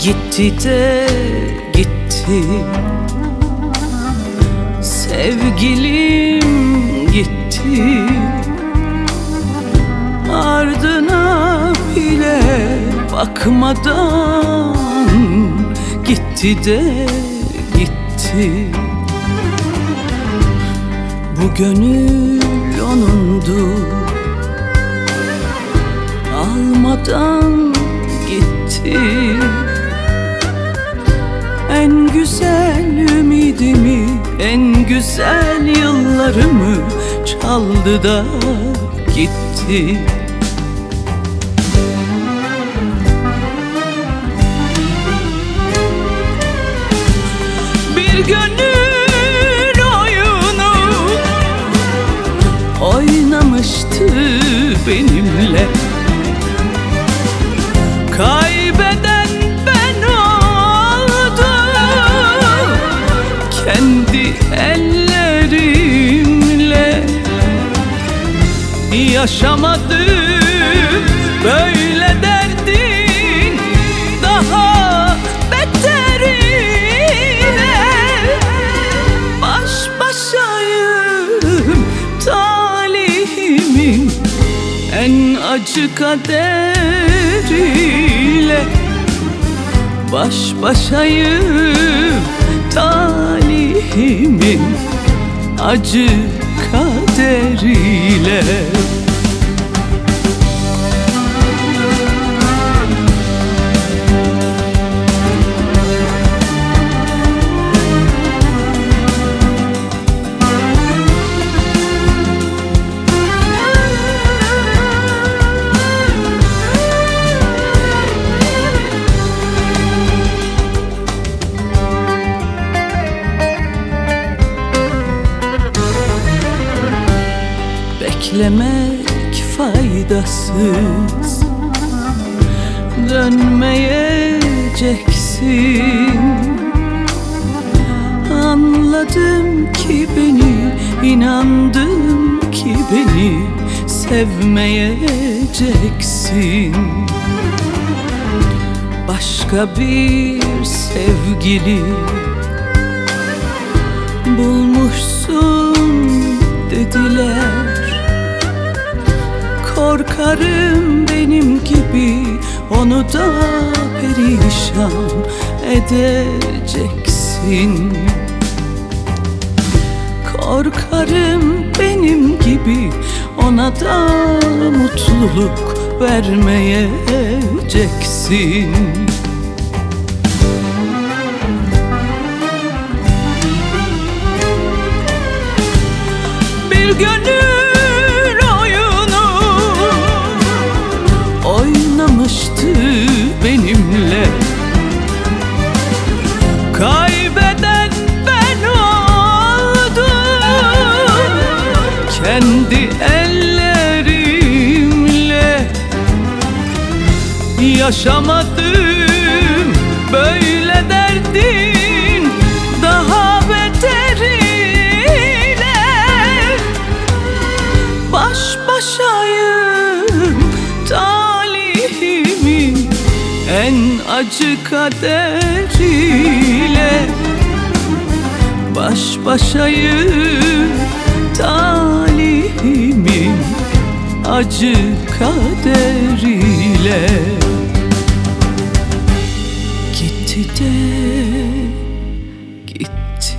Gitti de gitti. Sevgilim gitti. Ardına bile bakmadan Gitti de gitti. Bu gönül onundu. Almadan gitti en güzel ümidimi, en güzel yıllarımı çaldı da gitti. Bir gönül oyunu oynamıştı benimle. Yaşamadım. Böyle derdin Daha beteriyle Baş başayım talihimin en acı kaderiyle. Baş başayım talihimin acı kaderiyle Beklemek faydasız. Dönmeyeceksin. Anladım ki beni inandım ki beni Sevmeyeceksin. Başka bir sevgili Bulmuşsun dediler Korkarım benim gibi. Onu da perişan edeceksin. Korkarım benim gibi. Ona da mutluluk vermeyeceksin. Bir gönül oynamıştı benimle. Kaybeden ben oldum Kendi ellerimle. Yaşamadım en acı kaderiyle Baş başayım. Talihimin acı kaderiyle Gitti de gitti